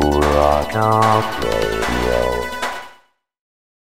rock Euro Talk